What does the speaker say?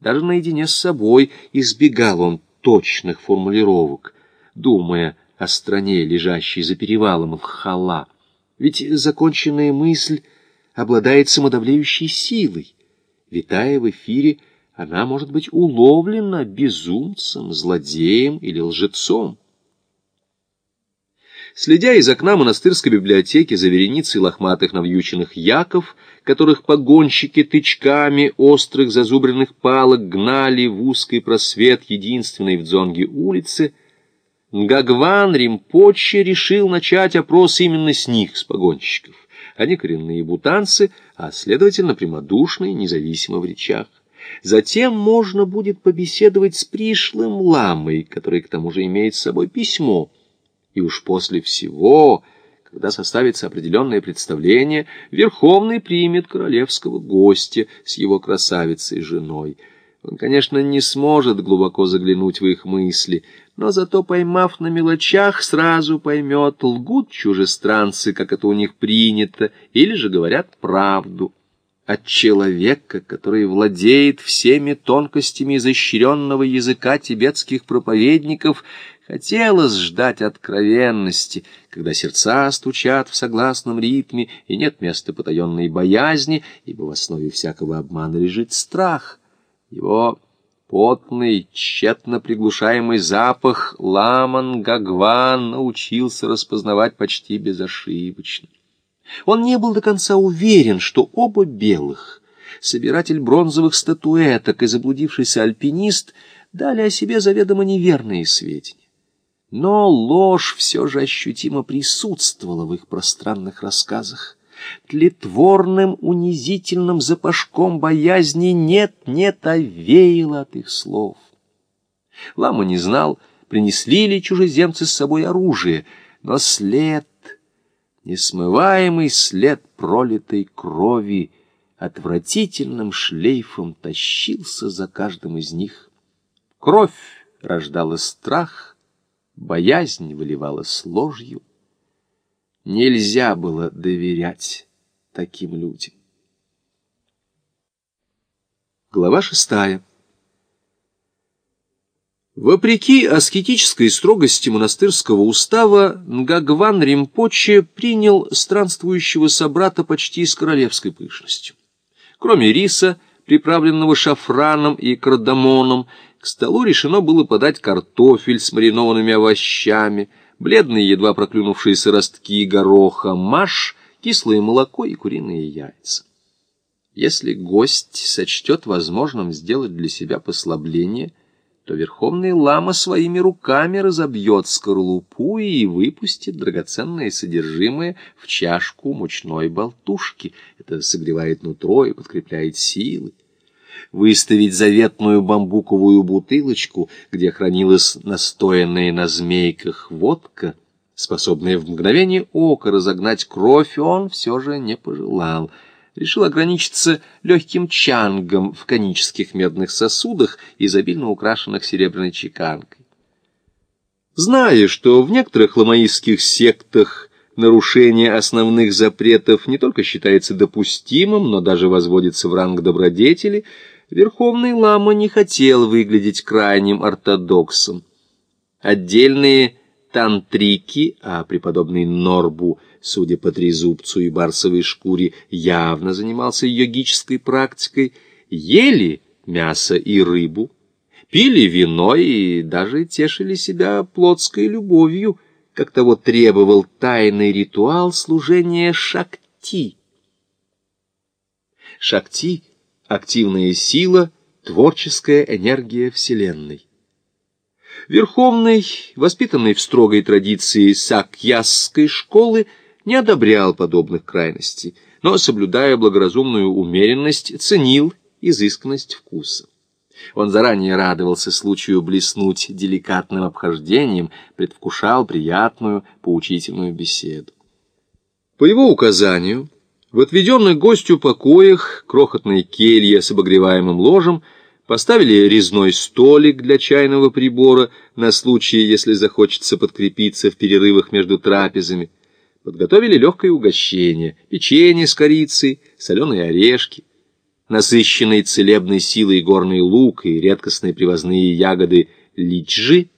Даже наедине с собой избегал он точных формулировок, думая о стране, лежащей за перевалом Мхала. Ведь законченная мысль обладает самодавлеющей силой. Витая в эфире, она может быть уловлена безумцем, злодеем или лжецом. Следя из окна монастырской библиотеки за вереницей лохматых навьюченных яков, которых погонщики тычками острых зазубренных палок гнали в узкий просвет единственной в Дзонге улицы, Гагван Римпоче решил начать опрос именно с них, с погонщиков. Они коренные бутанцы, а, следовательно, прямодушные, независимо в речах. Затем можно будет побеседовать с пришлым ламой, который к тому же имеет с собой письмо. И уж после всего, когда составится определенное представление, Верховный примет королевского гостя с его красавицей женой. Он, конечно, не сможет глубоко заглянуть в их мысли, но зато, поймав на мелочах, сразу поймет, лгут чужестранцы, как это у них принято, или же говорят правду. От человека, который владеет всеми тонкостями изощренного языка тибетских проповедников, хотелось ждать откровенности, когда сердца стучат в согласном ритме, и нет места потаенной боязни, ибо в основе всякого обмана лежит страх. Его Потный, тщетно приглушаемый запах Ламан Гагван научился распознавать почти безошибочно. Он не был до конца уверен, что оба белых, собиратель бронзовых статуэток и заблудившийся альпинист, дали о себе заведомо неверные сведения. Но ложь все же ощутимо присутствовала в их пространных рассказах тлетворным унизительным запашком боязни нет-нет, а веяло от их слов. Лама не знал, принесли ли чужеземцы с собой оружие, но след, несмываемый след пролитой крови, отвратительным шлейфом тащился за каждым из них. Кровь рождала страх, боязнь выливалась ложью. Нельзя было доверять таким людям. Глава шестая. Вопреки аскетической строгости монастырского устава, Нгагван Римпоче принял странствующего собрата почти с королевской пышностью. Кроме риса, приправленного шафраном и кардамоном, к столу решено было подать картофель с маринованными овощами – бледные, едва проклюнувшиеся ростки гороха, маш, кислое молоко и куриные яйца. Если гость сочтет возможным сделать для себя послабление, то верховный лама своими руками разобьет скорлупу и выпустит драгоценное содержимое в чашку мучной болтушки. Это согревает нутро и подкрепляет силы выставить заветную бамбуковую бутылочку, где хранилась настоянная на змейках водка, способная в мгновение ока разогнать кровь, он все же не пожелал. Решил ограничиться легким чангом в конических медных сосудах, изобильно украшенных серебряной чеканкой. Зная, что в некоторых ламаистских сектах нарушение основных запретов не только считается допустимым, но даже возводится в ранг добродетели, Верховный Лама не хотел выглядеть крайним ортодоксом. Отдельные тантрики, а преподобный Норбу, судя по трезубцу и барсовой шкуре, явно занимался йогической практикой, ели мясо и рыбу, пили вино и даже тешили себя плотской любовью, как того требовал тайный ритуал служения шакти. Шакти — активная сила, творческая энергия Вселенной. Верховный, воспитанный в строгой традиции сакьясской школы, не одобрял подобных крайностей, но, соблюдая благоразумную умеренность, ценил изысканность вкуса. Он заранее радовался случаю блеснуть деликатным обхождением, предвкушал приятную, поучительную беседу. По его указанию, в отведенных гостю покоях крохотной келье с обогреваемым ложем поставили резной столик для чайного прибора на случай, если захочется подкрепиться в перерывах между трапезами. Подготовили легкое угощение, печенье с корицей, соленые орешки. Насыщенный целебной силой горный лук и редкостные привозные ягоды личжи,